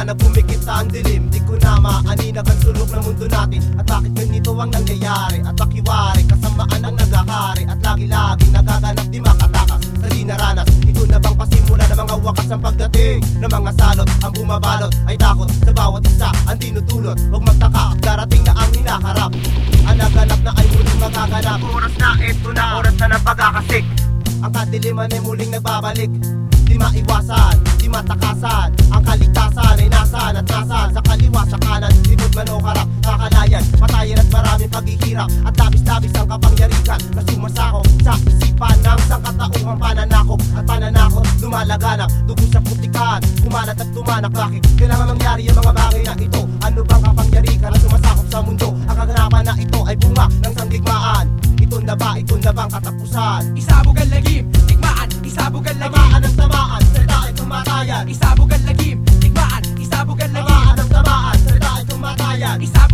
ba na pumikita ang dilim? Di ko na maaninag ang sulok ng mundo natin. At bakit ganito ang nangyayari? At pakiwari, kasamaan ang nagakari At lagi-lagi nagaganap di makatakas Sa di naranas, ito na bang pasimula ng mga wakas ang pagdating? Ng mga salot, ang bumabalot. Ay takot Sa bawat isa, ang dinutulot Huwag magtaka, darating na ang hinaharap. Ang naganap na ay muling magaganap. Oras na, ito na, oras na ng pagkakasik. Ang kadiliman ay muling nagbabalik. Di maiwasan, di mat labis-labis ang kapangyarihan. Na sumasakop sa isipan ng sangkatauhang pananakop At pananakot, lumalaganap Dugo sa putikan, kumalat at tumanak. Bakit kailangan mangyari ang mga bagay na ito? Ano bang kapangyarihan na sumasakop sa mundo? Ang kaganapan na ito ay bunga ng sandigmaan Ito na ba, ito na bang katapusan? Isabog ang lagim, tigmaan, isabog ang lagim Tamaan ng tamaan, salita ay tumatayan. Isabog ang lagim, tigmaan, isabog ang lagim Tamaan ng tamaan, salita ay tumatayan. Isabog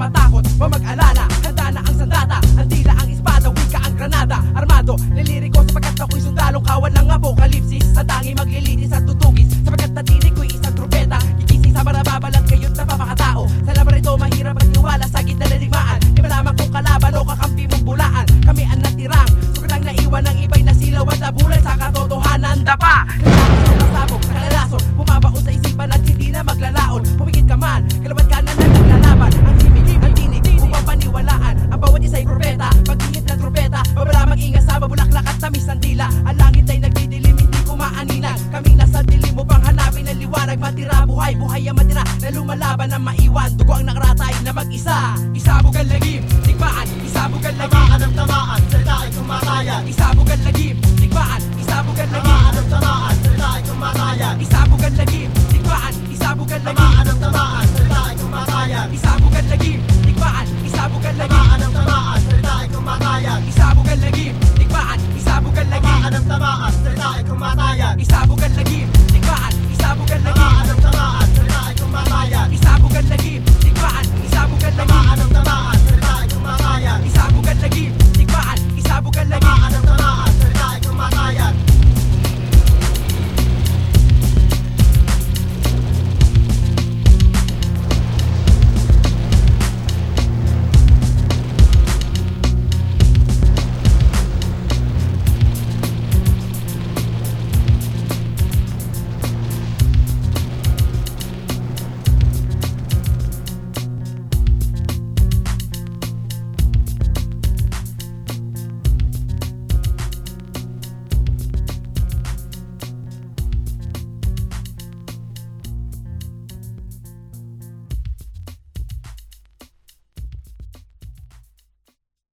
matakot, huwag mag-alala? Handa na ang sandata, ang tila ang espada Wika ang granada, armado Liliriko sapagkat ako'y sundalong kawan ng apokalipsis. Sa tangi maglilinis at tutugis Sapagkat natinig ko'y isang trumpeta Gigising sa marababalat kayo't napapakatao Sa laban ito mahirap at niwala sa gitna ng digmaan. Di malaman kung kalaban o kakampi mong bulaan? Kami ang natirang, sobrang naiwan ng iba'y nasilaw at nabulan sa katotohanan. Dapa, kalalason Bumabaon sa isipan at hindi na maglalaon. Pumigit ka man, kalaban Kamila sa dilim mo pang hanapin ang liwanag. Matira buhay, buhay ang matira Na lumalaban na maiwan. Dugo ang nakaratay na mag-isa. Isabog ang lagim, tikmaan Isabog ang lagim Tamaan ang tamaan, salita ay tumataya Isabog